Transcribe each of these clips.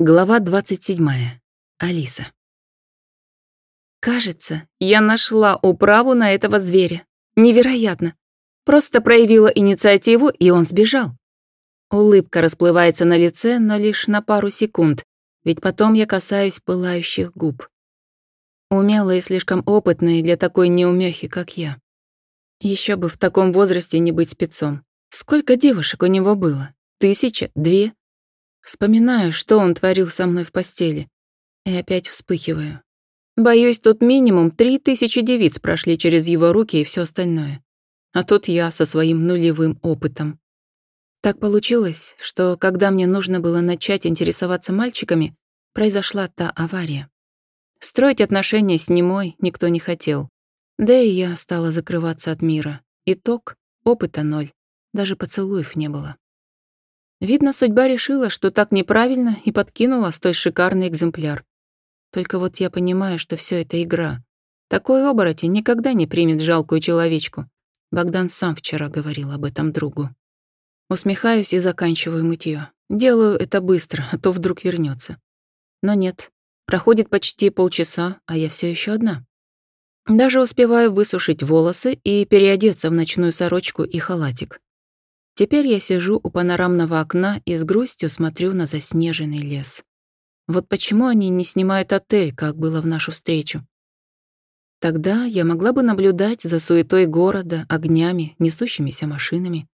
Глава 27. Алиса. Кажется, я нашла управу на этого зверя. Невероятно. Просто проявила инициативу, и он сбежал. Улыбка расплывается на лице, но лишь на пару секунд, ведь потом я касаюсь пылающих губ. Умелые слишком опытные для такой неумехи, как я. Еще бы в таком возрасте не быть спецом. Сколько девушек у него было? Тысяча? Две? Вспоминаю, что он творил со мной в постели. И опять вспыхиваю. Боюсь, тут минимум три тысячи девиц прошли через его руки и все остальное. А тут я со своим нулевым опытом. Так получилось, что когда мне нужно было начать интересоваться мальчиками, произошла та авария. Строить отношения с немой никто не хотел. Да и я стала закрываться от мира. Итог — опыта ноль. Даже поцелуев не было. Видно, судьба решила, что так неправильно, и подкинула столь шикарный экземпляр. Только вот я понимаю, что все это игра. Такой оборотень никогда не примет жалкую человечку. Богдан сам вчера говорил об этом другу. Усмехаюсь и заканчиваю мытье. Делаю это быстро, а то вдруг вернется. Но нет. Проходит почти полчаса, а я все еще одна. Даже успеваю высушить волосы и переодеться в ночную сорочку и халатик. Теперь я сижу у панорамного окна и с грустью смотрю на заснеженный лес. Вот почему они не снимают отель, как было в нашу встречу. Тогда я могла бы наблюдать за суетой города, огнями, несущимися машинами.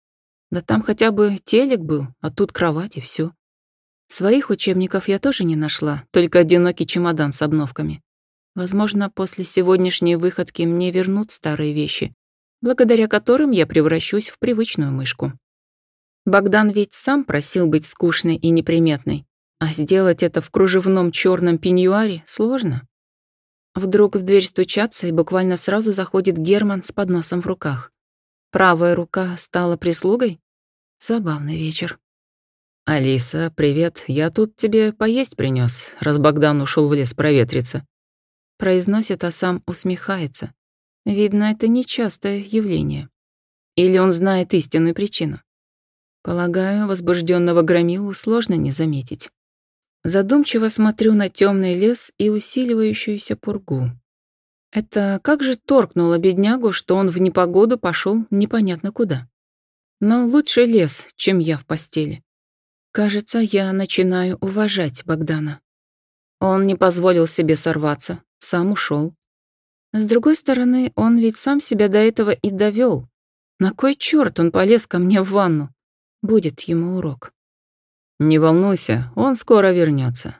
Да там хотя бы телек был, а тут кровать и все. Своих учебников я тоже не нашла, только одинокий чемодан с обновками. Возможно, после сегодняшней выходки мне вернут старые вещи, благодаря которым я превращусь в привычную мышку. Богдан ведь сам просил быть скучной и неприметной, а сделать это в кружевном черном пеньюаре сложно. Вдруг в дверь стучатся, и буквально сразу заходит Герман с подносом в руках. Правая рука стала прислугой? Забавный вечер. «Алиса, привет. Я тут тебе поесть принес, раз Богдан ушел в лес проветриться». Произносит, а сам усмехается. Видно, это нечастое явление. Или он знает истинную причину. Полагаю, возбужденного громилу сложно не заметить. Задумчиво смотрю на темный лес и усиливающуюся пургу. Это как же торкнуло беднягу, что он в непогоду пошел непонятно куда. Но лучше лес, чем я в постели. Кажется, я начинаю уважать Богдана. Он не позволил себе сорваться, сам ушел. С другой стороны, он ведь сам себя до этого и довел. На кой черт он полез ко мне в ванну? Будет ему урок. Не волнуйся, он скоро вернется.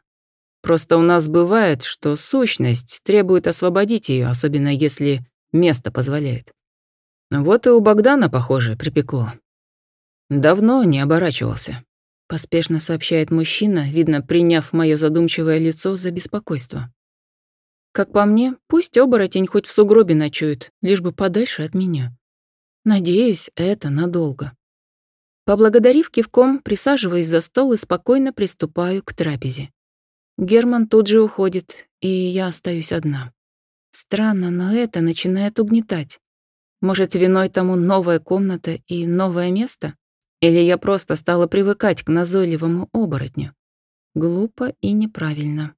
Просто у нас бывает, что сущность требует освободить ее, особенно если место позволяет. Вот и у Богдана, похоже, припекло. Давно не оборачивался. Поспешно сообщает мужчина, видно, приняв мое задумчивое лицо за беспокойство. Как по мне, пусть оборотень хоть в сугробе ночует, лишь бы подальше от меня. Надеюсь, это надолго. Поблагодарив кивком, присаживаюсь за стол и спокойно приступаю к трапезе. Герман тут же уходит, и я остаюсь одна. Странно, но это начинает угнетать. Может, виной тому новая комната и новое место? Или я просто стала привыкать к назойливому оборотню? Глупо и неправильно.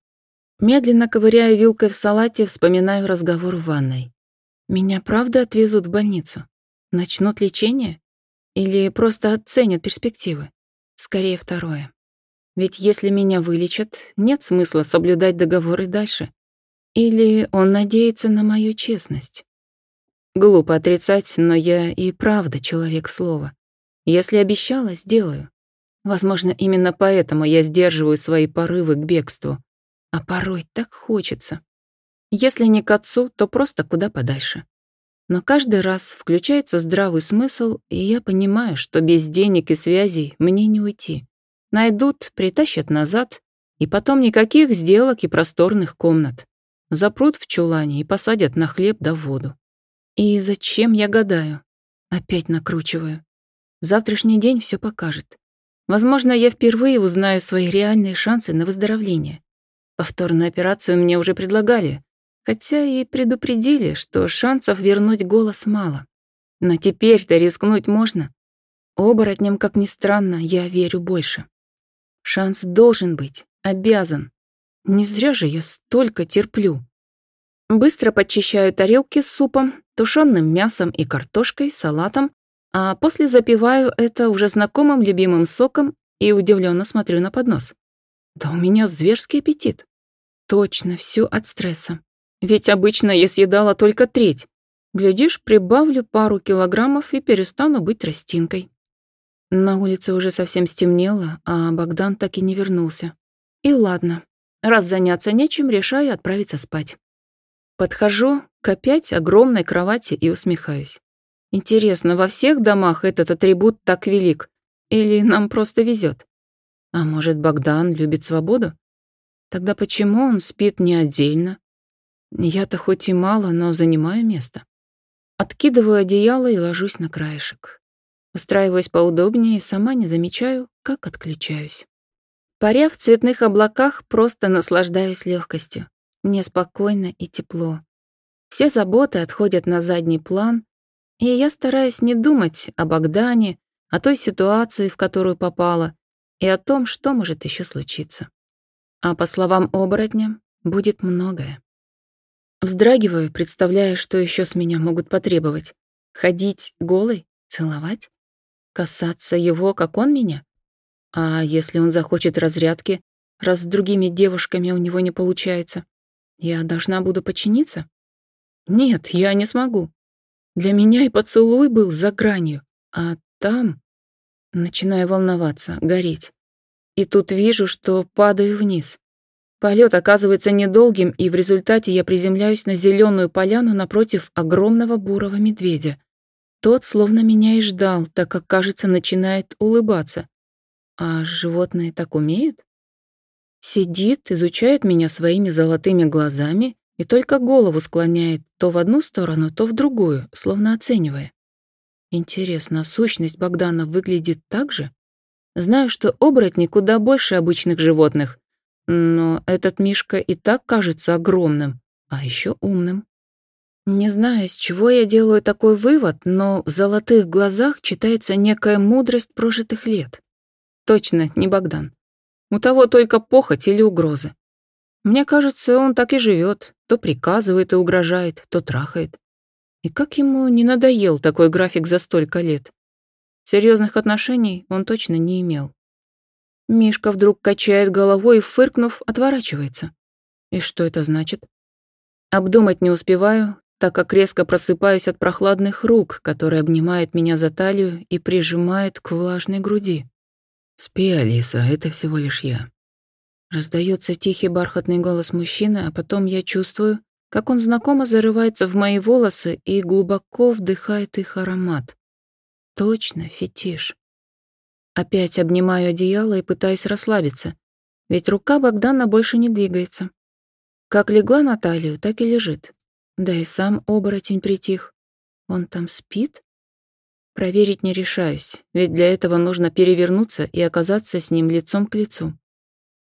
Медленно ковыряя вилкой в салате, вспоминаю разговор в ванной. Меня правда отвезут в больницу? Начнут лечение? Или просто оценят перспективы? Скорее второе. Ведь если меня вылечат, нет смысла соблюдать договор и дальше. Или он надеется на мою честность? Глупо отрицать, но я и правда человек слова. Если обещала, сделаю. Возможно, именно поэтому я сдерживаю свои порывы к бегству. А порой так хочется. Если не к отцу, то просто куда подальше. Но каждый раз включается здравый смысл, и я понимаю, что без денег и связей мне не уйти. Найдут, притащат назад, и потом никаких сделок и просторных комнат. Запрут в чулане и посадят на хлеб да воду. И зачем я гадаю? Опять накручиваю. Завтрашний день все покажет. Возможно, я впервые узнаю свои реальные шансы на выздоровление. Повторную операцию мне уже предлагали, Хотя и предупредили, что шансов вернуть голос мало. Но теперь-то рискнуть можно. Оборотням, как ни странно, я верю больше. Шанс должен быть, Обязан. Не зря же я столько терплю. Быстро подчищаю тарелки с супом, тушеным мясом и картошкой, салатом, а после запиваю это уже знакомым любимым соком и удивленно смотрю на поднос. Да у меня зверский аппетит. Точно, все от стресса. Ведь обычно я съедала только треть. Глядишь, прибавлю пару килограммов и перестану быть растинкой. На улице уже совсем стемнело, а Богдан так и не вернулся. И ладно, раз заняться нечем, решаю отправиться спать. Подхожу к опять огромной кровати и усмехаюсь. Интересно, во всех домах этот атрибут так велик? Или нам просто везет? А может, Богдан любит свободу? Тогда почему он спит не отдельно? Я-то хоть и мало, но занимаю место. Откидываю одеяло и ложусь на краешек. Устраиваюсь поудобнее сама не замечаю, как отключаюсь. Паря в цветных облаках, просто наслаждаюсь легкостью. Мне спокойно и тепло. Все заботы отходят на задний план, и я стараюсь не думать о Богдане, о той ситуации, в которую попала, и о том, что может еще случиться. А по словам оборотня, будет многое. Вздрагиваю, представляя, что еще с меня могут потребовать. Ходить голой? Целовать? Касаться его, как он меня? А если он захочет разрядки, раз с другими девушками у него не получается? Я должна буду подчиниться? Нет, я не смогу. Для меня и поцелуй был за гранью, а там... Начинаю волноваться, гореть. И тут вижу, что падаю вниз. Полет оказывается недолгим, и в результате я приземляюсь на зеленую поляну напротив огромного бурого медведя. Тот словно меня и ждал, так как, кажется, начинает улыбаться. А животные так умеют? Сидит, изучает меня своими золотыми глазами и только голову склоняет то в одну сторону, то в другую, словно оценивая. Интересно, сущность Богдана выглядит так же? Знаю, что оборотни куда больше обычных животных, но этот Мишка и так кажется огромным, а еще умным. Не знаю, с чего я делаю такой вывод, но в золотых глазах читается некая мудрость прожитых лет. Точно, не Богдан. У того только похоть или угрозы. Мне кажется, он так и живет, то приказывает и угрожает, то трахает. И как ему не надоел такой график за столько лет? Серьезных отношений он точно не имел. Мишка вдруг качает головой и, фыркнув, отворачивается. И что это значит? Обдумать не успеваю, так как резко просыпаюсь от прохладных рук, которые обнимают меня за талию и прижимают к влажной груди. «Спи, Алиса, это всего лишь я». Раздается тихий бархатный голос мужчины, а потом я чувствую, как он знакомо зарывается в мои волосы и глубоко вдыхает их аромат. Точно, фетиш. Опять обнимаю одеяло и пытаюсь расслабиться, ведь рука Богдана больше не двигается. Как легла на талию, так и лежит. Да и сам оборотень притих. Он там спит? Проверить не решаюсь, ведь для этого нужно перевернуться и оказаться с ним лицом к лицу.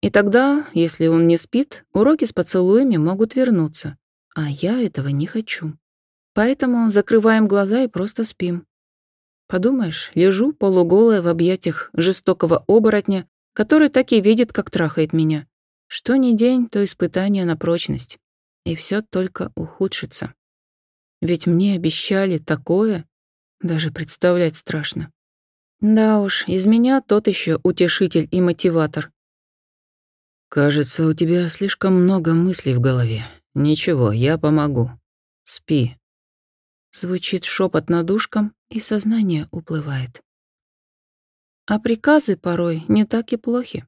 И тогда, если он не спит, уроки с поцелуями могут вернуться, а я этого не хочу. Поэтому закрываем глаза и просто спим. Подумаешь, лежу полуголая в объятиях жестокого оборотня, который так и видит, как трахает меня. Что ни день, то испытание на прочность. И все только ухудшится. Ведь мне обещали такое, даже представлять страшно. Да уж, из меня тот еще утешитель и мотиватор. Кажется, у тебя слишком много мыслей в голове. Ничего, я помогу. Спи. Звучит шепот над ушком, и сознание уплывает. А приказы порой не так и плохи.